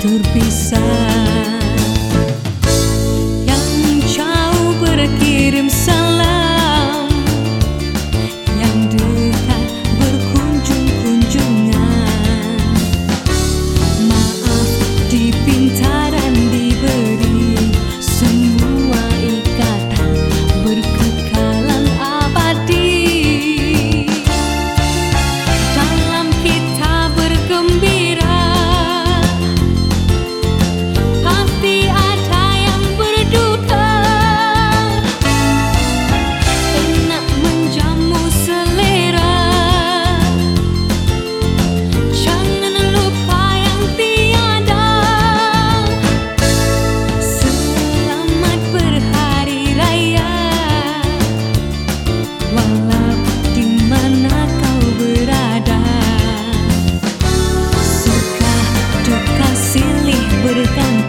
terbit por tanto